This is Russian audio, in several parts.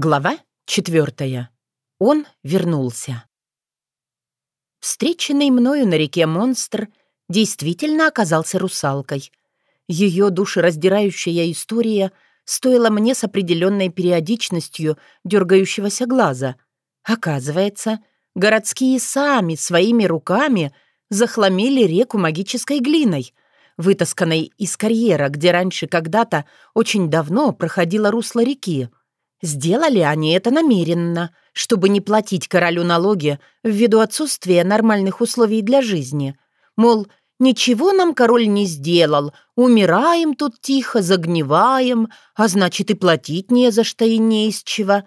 Глава четвертая. Он вернулся. Встреченный мною на реке монстр действительно оказался русалкой. Ее душераздирающая история стоила мне с определенной периодичностью дергающегося глаза. Оказывается, городские сами своими руками захламили реку магической глиной, вытасканной из карьера, где раньше когда-то очень давно проходило русло реки. Сделали они это намеренно, чтобы не платить королю налоги ввиду отсутствия нормальных условий для жизни. Мол, ничего нам король не сделал, умираем тут тихо, загниваем, а значит и платить не за что и не из чего.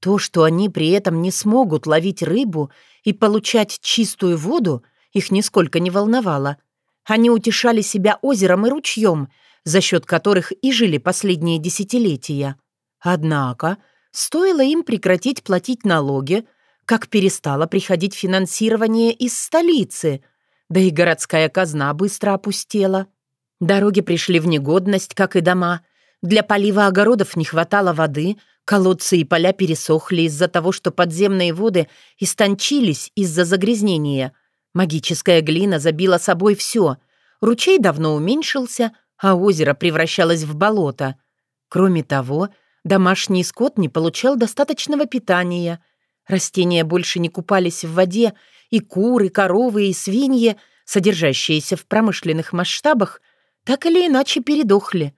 То, что они при этом не смогут ловить рыбу и получать чистую воду, их нисколько не волновало. Они утешали себя озером и ручьем, за счет которых и жили последние десятилетия. Однако, стоило им прекратить платить налоги, как перестало приходить финансирование из столицы, да и городская казна быстро опустела. Дороги пришли в негодность, как и дома. Для полива огородов не хватало воды, колодцы и поля пересохли из-за того, что подземные воды истончились из-за загрязнения. Магическая глина забила собой все. Ручей давно уменьшился, а озеро превращалось в болото. Кроме того, Домашний скот не получал достаточного питания. Растения больше не купались в воде, и куры, коровы и свиньи, содержащиеся в промышленных масштабах, так или иначе передохли.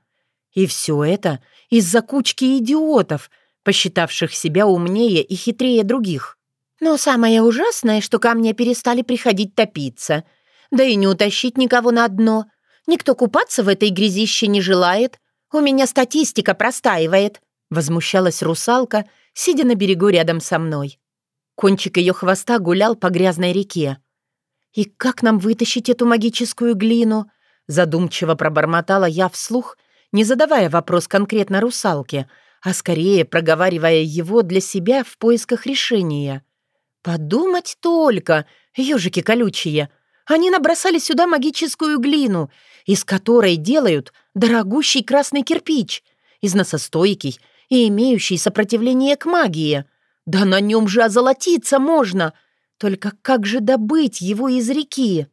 И все это из-за кучки идиотов, посчитавших себя умнее и хитрее других. Но самое ужасное, что ко мне перестали приходить топиться. Да и не утащить никого на дно. Никто купаться в этой грязище не желает. У меня статистика простаивает. Возмущалась русалка, сидя на берегу рядом со мной. Кончик ее хвоста гулял по грязной реке. «И как нам вытащить эту магическую глину?» Задумчиво пробормотала я вслух, не задавая вопрос конкретно русалке, а скорее проговаривая его для себя в поисках решения. «Подумать только, ежики колючие! Они набросали сюда магическую глину, из которой делают дорогущий красный кирпич, износостойкий и имеющий сопротивление к магии. Да на нем же озолотиться можно. Только как же добыть его из реки?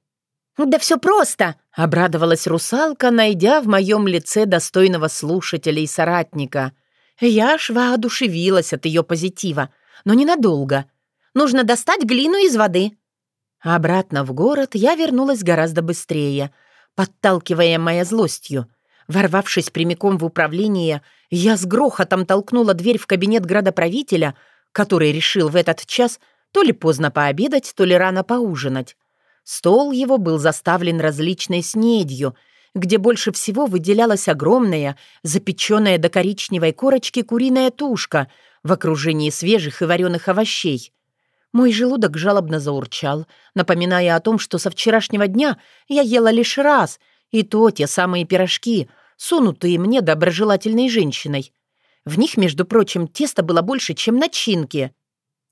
«Да все просто!» — обрадовалась русалка, найдя в моем лице достойного слушателя и соратника. Я аж воодушевилась от ее позитива, но ненадолго. Нужно достать глину из воды. Обратно в город я вернулась гораздо быстрее, подталкивая моя злостью. Ворвавшись прямиком в управление, я с грохотом толкнула дверь в кабинет градоправителя, который решил в этот час то ли поздно пообедать, то ли рано поужинать. Стол его был заставлен различной снедью, где больше всего выделялась огромная, запеченная до коричневой корочки куриная тушка в окружении свежих и вареных овощей. Мой желудок жалобно заурчал, напоминая о том, что со вчерашнего дня я ела лишь раз, и то те самые пирожки — сунутые мне доброжелательной женщиной. В них, между прочим, тесто было больше, чем начинки.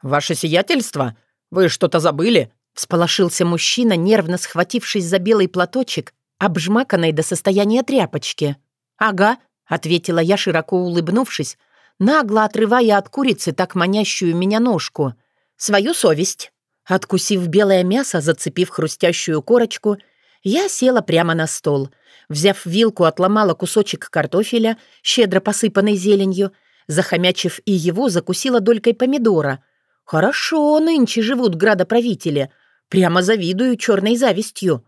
«Ваше сиятельство? Вы что-то забыли?» Всполошился мужчина, нервно схватившись за белый платочек, обжмаканный до состояния тряпочки. «Ага», — ответила я, широко улыбнувшись, нагло отрывая от курицы так манящую меня ножку. «Свою совесть». Откусив белое мясо, зацепив хрустящую корочку, я села прямо на стол — Взяв вилку, отломала кусочек картофеля, щедро посыпанный зеленью, захомячив и его, закусила долькой помидора. Хорошо нынче живут градоправители. Прямо завидую черной завистью.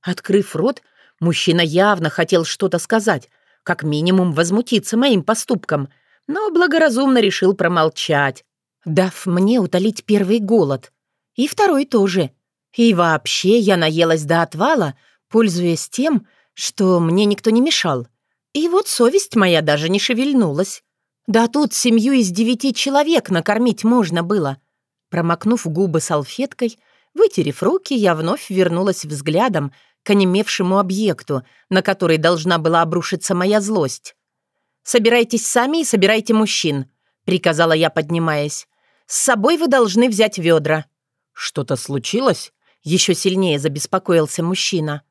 Открыв рот, мужчина явно хотел что-то сказать, как минимум возмутиться моим поступком, но благоразумно решил промолчать, дав мне утолить первый голод. И второй тоже. И вообще я наелась до отвала, пользуясь тем, что мне никто не мешал. И вот совесть моя даже не шевельнулась. Да тут семью из девяти человек накормить можно было. Промокнув губы салфеткой, вытерев руки, я вновь вернулась взглядом к онемевшему объекту, на который должна была обрушиться моя злость. «Собирайтесь сами и собирайте мужчин», — приказала я, поднимаясь. «С собой вы должны взять ведра». «Что-то случилось?» — еще сильнее забеспокоился мужчина.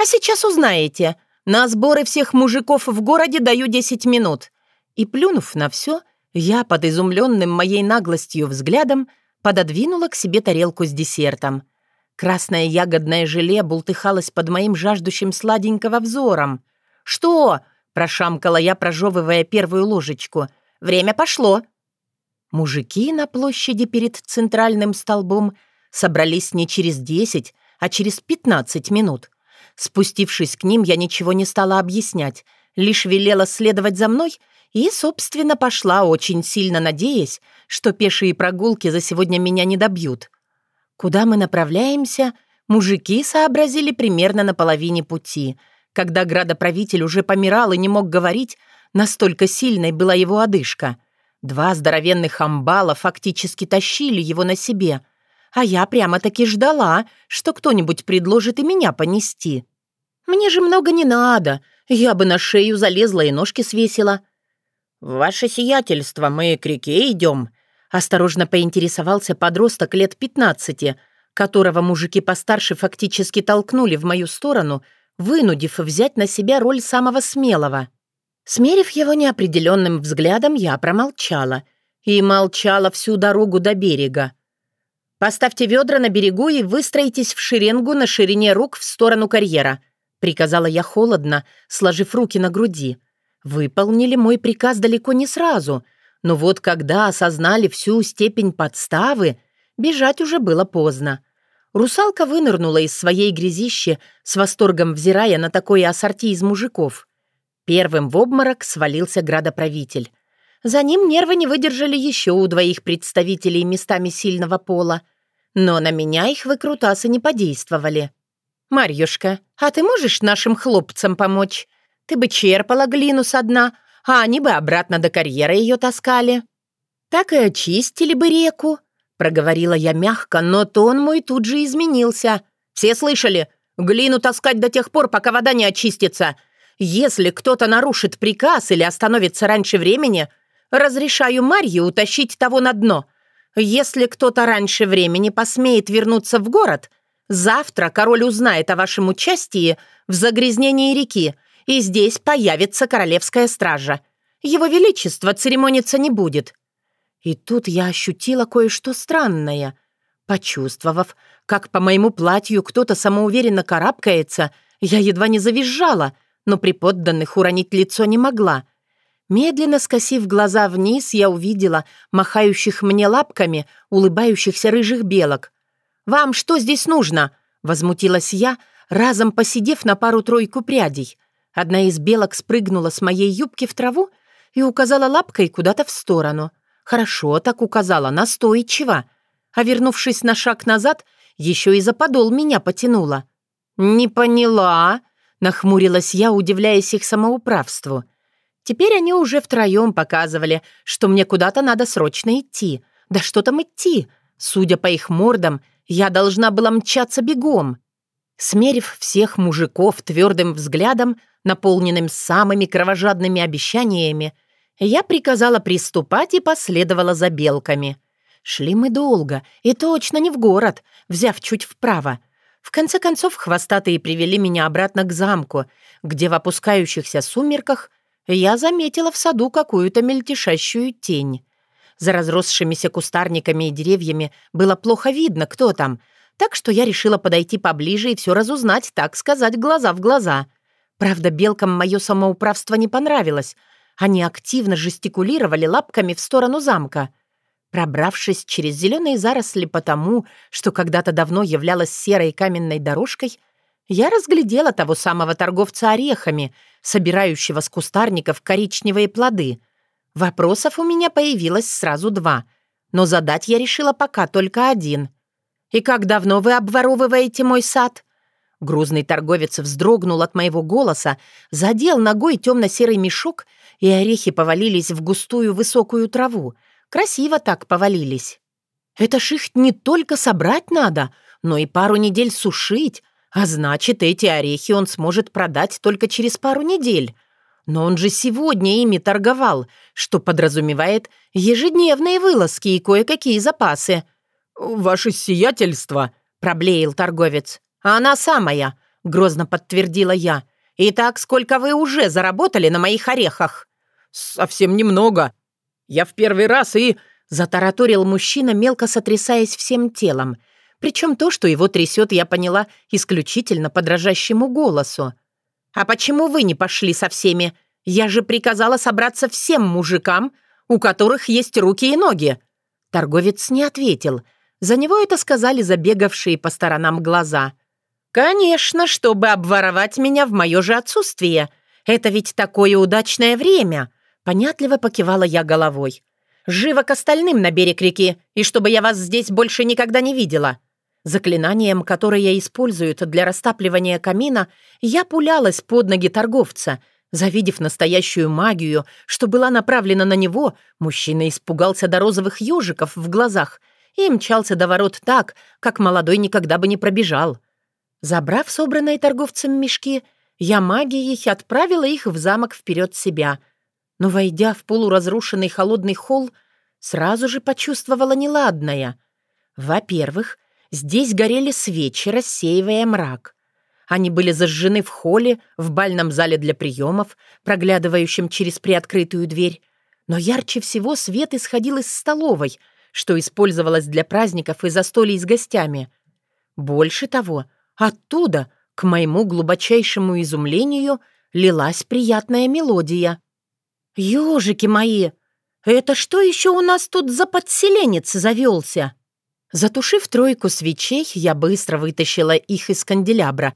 А сейчас узнаете. На сборы всех мужиков в городе даю 10 минут». И, плюнув на все, Я под изумленным моей наглостью взглядом пододвинула к себе тарелку с десертом. Красное ягодное желе бултыхалось под моим жаждущим сладенького взором. «Что?» — прошамкала я, прожевывая первую ложечку. «Время пошло!» Мужики на площади перед центральным столбом собрались не через десять, а через пятнадцать минут. Спустившись к ним, я ничего не стала объяснять, лишь велела следовать за мной и, собственно, пошла, очень сильно надеясь, что пешие прогулки за сегодня меня не добьют. Куда мы направляемся, мужики сообразили примерно на половине пути, когда градоправитель уже помирал и не мог говорить, настолько сильной была его одышка. Два здоровенных амбала фактически тащили его на себе, а я прямо-таки ждала, что кто-нибудь предложит и меня понести. Мне же много не надо, я бы на шею залезла и ножки свесила. «Ваше сиятельство, мы к реке идем», Осторожно поинтересовался подросток лет пятнадцати, которого мужики постарше фактически толкнули в мою сторону, вынудив взять на себя роль самого смелого. Смерив его неопределенным взглядом, я промолчала. И молчала всю дорогу до берега. «Поставьте ведра на берегу и выстроитесь в шеренгу на ширине рук в сторону карьера», приказала я холодно, сложив руки на груди. Выполнили мой приказ далеко не сразу — но вот когда осознали всю степень подставы, бежать уже было поздно. Русалка вынырнула из своей грязищи, с восторгом взирая на такое ассорти из мужиков. Первым в обморок свалился градоправитель. За ним нервы не выдержали еще у двоих представителей местами сильного пола. Но на меня их выкрутасы не подействовали. «Марьюшка, а ты можешь нашим хлопцам помочь? Ты бы черпала глину со дна, а они бы обратно до карьера ее таскали. Так и очистили бы реку, проговорила я мягко, но тон мой тут же изменился. Все слышали? Глину таскать до тех пор, пока вода не очистится. Если кто-то нарушит приказ или остановится раньше времени, разрешаю Марье утащить того на дно. Если кто-то раньше времени посмеет вернуться в город, завтра король узнает о вашем участии в загрязнении реки и здесь появится королевская стража. Его Величество церемониться не будет». И тут я ощутила кое-что странное. Почувствовав, как по моему платью кто-то самоуверенно карабкается, я едва не завизжала, но при подданных уронить лицо не могла. Медленно скосив глаза вниз, я увидела махающих мне лапками улыбающихся рыжих белок. «Вам что здесь нужно?» — возмутилась я, разом посидев на пару-тройку прядей — Одна из белок спрыгнула с моей юбки в траву и указала лапкой куда-то в сторону. Хорошо так указала, настойчиво. А вернувшись на шаг назад, еще и за подол меня потянула. «Не поняла», — нахмурилась я, удивляясь их самоуправству. Теперь они уже втроем показывали, что мне куда-то надо срочно идти. Да что там идти? Судя по их мордам, я должна была мчаться бегом. Смерив всех мужиков твердым взглядом, наполненным самыми кровожадными обещаниями, я приказала приступать и последовала за белками. Шли мы долго, и точно не в город, взяв чуть вправо. В конце концов, хвостатые привели меня обратно к замку, где в опускающихся сумерках я заметила в саду какую-то мельтешащую тень. За разросшимися кустарниками и деревьями было плохо видно, кто там, так что я решила подойти поближе и все разузнать, так сказать, глаза в глаза — Правда, белкам мое самоуправство не понравилось. Они активно жестикулировали лапками в сторону замка. Пробравшись через зеленые заросли потому, что когда-то давно являлась серой каменной дорожкой, я разглядела того самого торговца орехами, собирающего с кустарников коричневые плоды. Вопросов у меня появилось сразу два, но задать я решила пока только один. «И как давно вы обворовываете мой сад?» Грузный торговец вздрогнул от моего голоса, задел ногой темно-серый мешок, и орехи повалились в густую высокую траву. Красиво так повалились. Это ж их не только собрать надо, но и пару недель сушить, а значит, эти орехи он сможет продать только через пару недель. Но он же сегодня ими торговал, что подразумевает ежедневные вылазки и кое-какие запасы. «Ваше сиятельство», — проблеял торговец. «Она самая», — грозно подтвердила я. «Итак, сколько вы уже заработали на моих орехах?» «Совсем немного». Я в первый раз и...» Затараторил мужчина, мелко сотрясаясь всем телом. Причем то, что его трясет, я поняла исключительно по дрожащему голосу. «А почему вы не пошли со всеми? Я же приказала собраться всем мужикам, у которых есть руки и ноги». Торговец не ответил. За него это сказали забегавшие по сторонам глаза. «Конечно, чтобы обворовать меня в мое же отсутствие. Это ведь такое удачное время!» Понятливо покивала я головой. «Живо к остальным на берег реки, и чтобы я вас здесь больше никогда не видела!» Заклинанием, которое используют для растапливания камина, я пулялась под ноги торговца. Завидев настоящую магию, что была направлена на него, мужчина испугался до розовых ежиков в глазах и мчался до ворот так, как молодой никогда бы не пробежал. Забрав собранные торговцем мешки, я магией отправила их в замок вперед себя — но, войдя в полуразрушенный холодный холл, сразу же почувствовала неладное. Во-первых, здесь горели свечи, рассеивая мрак. Они были зажжены в холле, в бальном зале для приемов, проглядывающем через приоткрытую дверь. Но ярче всего свет исходил из столовой, что использовалось для праздников и застолий с гостями. Больше того, оттуда, к моему глубочайшему изумлению, лилась приятная мелодия. «Ёжики мои! Это что еще у нас тут за подселенец завелся?» Затушив тройку свечей, я быстро вытащила их из канделябра,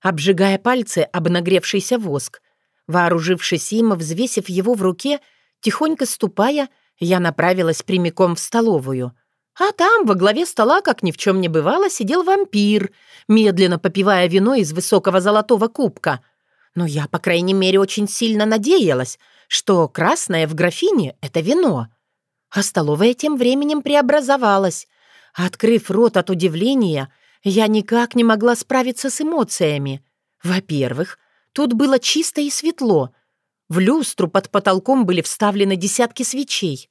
обжигая пальцы об нагревшийся воск. Вооружившись им, взвесив его в руке, тихонько ступая, я направилась прямиком в столовую. А там, во главе стола, как ни в чем не бывало, сидел вампир, медленно попивая вино из высокого золотого кубка. Но я, по крайней мере, очень сильно надеялась, что красное в графине — это вино. А столовая тем временем преобразовалась. Открыв рот от удивления, я никак не могла справиться с эмоциями. Во-первых, тут было чисто и светло. В люстру под потолком были вставлены десятки свечей.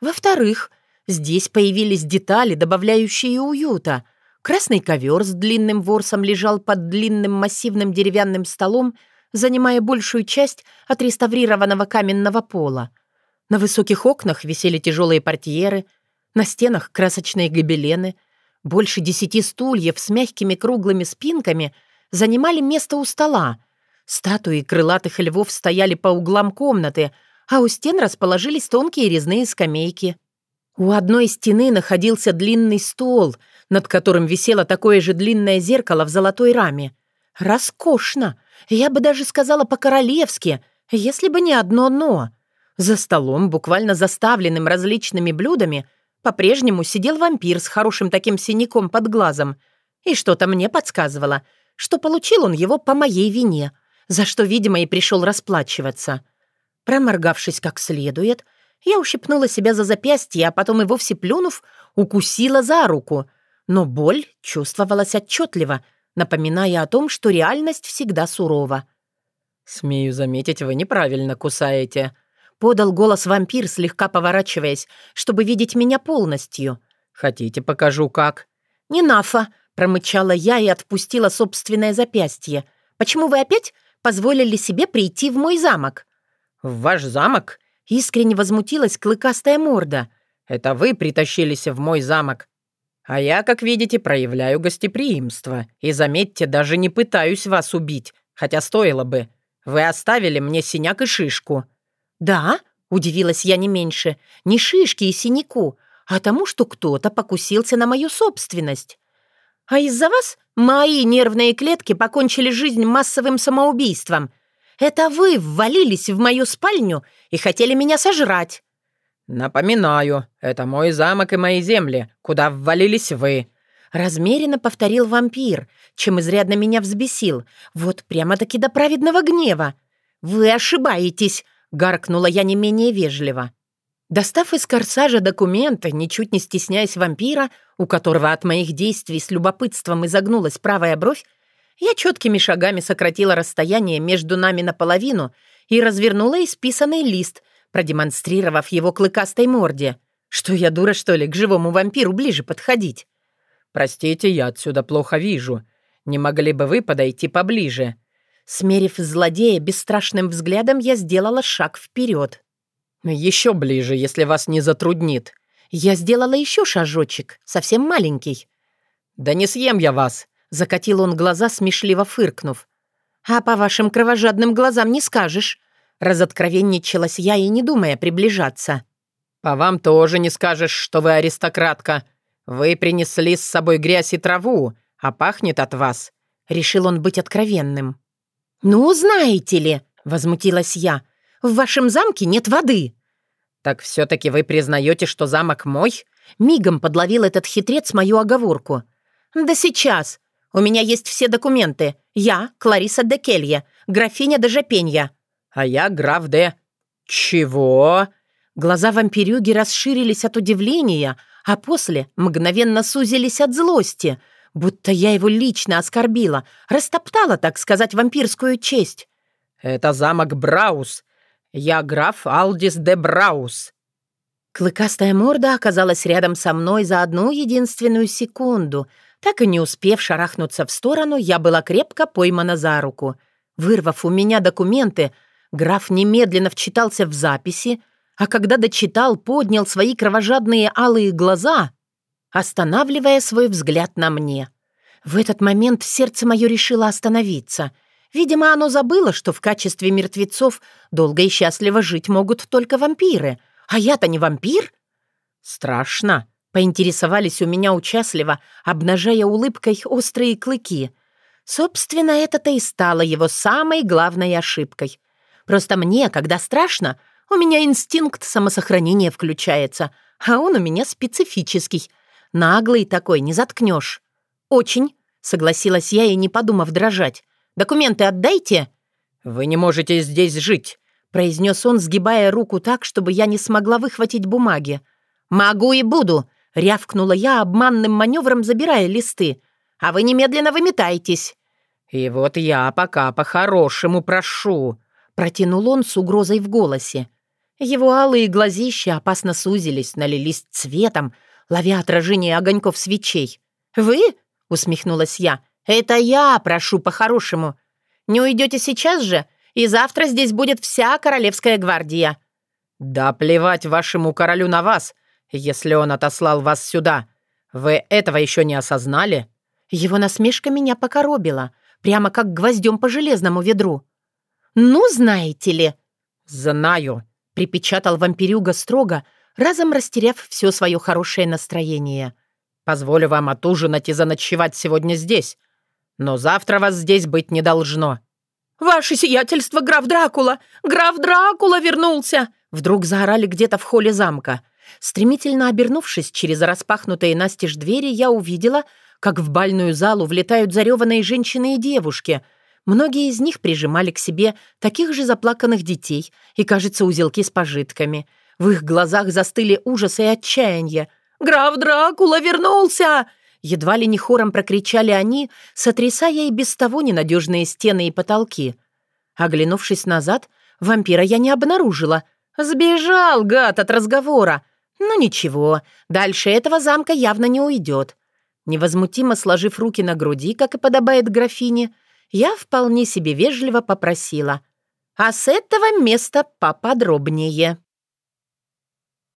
Во-вторых, здесь появились детали, добавляющие уюта. Красный ковер с длинным ворсом лежал под длинным массивным деревянным столом, занимая большую часть отреставрированного каменного пола. На высоких окнах висели тяжелые портьеры, на стенах красочные гобелены. Больше десяти стульев с мягкими круглыми спинками занимали место у стола. Статуи крылатых львов стояли по углам комнаты, а у стен расположились тонкие резные скамейки. У одной стены находился длинный стол, над которым висело такое же длинное зеркало в золотой раме. Роскошно! Я бы даже сказала по-королевски, если бы не одно «но». За столом, буквально заставленным различными блюдами, по-прежнему сидел вампир с хорошим таким синяком под глазом. И что-то мне подсказывало, что получил он его по моей вине, за что, видимо, и пришел расплачиваться. Проморгавшись как следует, я ущипнула себя за запястье, а потом и вовсе плюнув, укусила за руку. Но боль чувствовалась отчетливо — напоминая о том, что реальность всегда сурова. «Смею заметить, вы неправильно кусаете», — подал голос вампир, слегка поворачиваясь, чтобы видеть меня полностью. «Хотите, покажу, как?» «Не нафа», — промычала я и отпустила собственное запястье. «Почему вы опять позволили себе прийти в мой замок?» «В ваш замок?» — искренне возмутилась клыкастая морда. «Это вы притащились в мой замок. А я, как видите, проявляю гостеприимство. И, заметьте, даже не пытаюсь вас убить, хотя стоило бы. Вы оставили мне синяк и шишку». «Да?» — удивилась я не меньше. «Не шишки и синяку, а тому, что кто-то покусился на мою собственность. А из-за вас мои нервные клетки покончили жизнь массовым самоубийством. Это вы ввалились в мою спальню и хотели меня сожрать». «Напоминаю, это мой замок и мои земли, куда ввалились вы», — размеренно повторил вампир, чем изрядно меня взбесил, вот прямо-таки до праведного гнева. «Вы ошибаетесь», — гаркнула я не менее вежливо. Достав из корсажа документы, ничуть не стесняясь вампира, у которого от моих действий с любопытством изогнулась правая бровь, я четкими шагами сократила расстояние между нами наполовину и развернула исписанный лист — продемонстрировав его клыкастой морде. Что я дура, что ли, к живому вампиру ближе подходить? «Простите, я отсюда плохо вижу. Не могли бы вы подойти поближе?» Смерив злодея бесстрашным взглядом, я сделала шаг вперед. Еще ближе, если вас не затруднит. Я сделала еще шажочек, совсем маленький. Да не съем я вас, закатил он глаза, смешливо фыркнув. А по вашим кровожадным глазам не скажешь. Разоткровенничалась я и не думая приближаться. По вам тоже не скажешь, что вы аристократка. Вы принесли с собой грязь и траву, а пахнет от вас. Решил он быть откровенным. «Ну, знаете ли», — возмутилась я, — в вашем замке нет воды». «Так все-таки вы признаете, что замок мой?» Мигом подловил этот хитрец мою оговорку. «Да сейчас. У меня есть все документы. Я Клариса де Келье, графиня де Жапенья». «А я граф де...» «Чего?» Глаза вампирюги расширились от удивления, а после мгновенно сузились от злости, будто я его лично оскорбила, растоптала, так сказать, вампирскую честь. «Это замок Браус. Я граф Алдис де Браус». Клыкастая морда оказалась рядом со мной за одну единственную секунду. Так и не успев шарахнуться в сторону, я была крепко поймана за руку. Вырвав у меня документы, граф немедленно вчитался в записи, а когда дочитал, поднял свои кровожадные алые глаза, останавливая свой взгляд на мне. В этот момент сердце мое решило остановиться — Видимо, оно забыло, что в качестве мертвецов долго и счастливо жить могут только вампиры. А я-то не вампир? Страшно, поинтересовались у меня участливо, обнажая улыбкой острые клыки. Собственно, это-то и стало его самой главной ошибкой. Просто мне, когда страшно, у меня инстинкт самосохранения включается, а он у меня специфический. Наглый такой, не заткнешь. «Очень», — согласилась я и, не подумав дрожать. Документы отдайте!» «Вы не можете здесь жить», — произнес он, сгибая руку так, чтобы я не смогла выхватить бумаги. «Могу и буду», — рявкнула я обманным маневром, забирая листы. «А вы немедленно выметайтесь». «И вот я пока по-хорошему прошу», — протянул он с угрозой в голосе. Его алые глазища опасно сузились, налились цветом, ловя отражение огоньков свечей. «Вы?» — усмехнулась я. «Это я прошу по-хорошему. Не уйдете сейчас же, и завтра здесь будет вся королевская гвардия». «Да плевать вашему королю на вас, если он отослал вас сюда. Вы этого еще не осознали?» Его насмешка меня покоробила, прямо как гвоздем по железному ведру. «Ну, знаете ли...» «Знаю», — припечатал вампирюга строго, разом растеряв все свое хорошее настроение. «Позволю вам отужинать и заночевать сегодня здесь, но завтра вас здесь быть не должно». «Ваше сиятельство, граф Дракула! Граф Дракула вернулся!» Вдруг заорали где-то в холле замка. Стремительно обернувшись через распахнутые настежь двери, я увидела, как в бальную залу влетают зареванные женщины и девушки. Многие из них прижимали к себе таких же заплаканных детей и, кажется, узелки с пожитками. В их глазах застыли ужас и отчаяние. «Граф Дракула вернулся!» Едва ли не хором прокричали они, сотрясая и без того ненадежные стены и потолки. Оглянувшись назад, вампира я не обнаружила. Сбежал, гад, от разговора. Ну ничего, дальше этого замка явно не уйдет. Невозмутимо сложив руки на груди, как и подобает графине, я вполне себе вежливо попросила. «А с этого места поподробнее».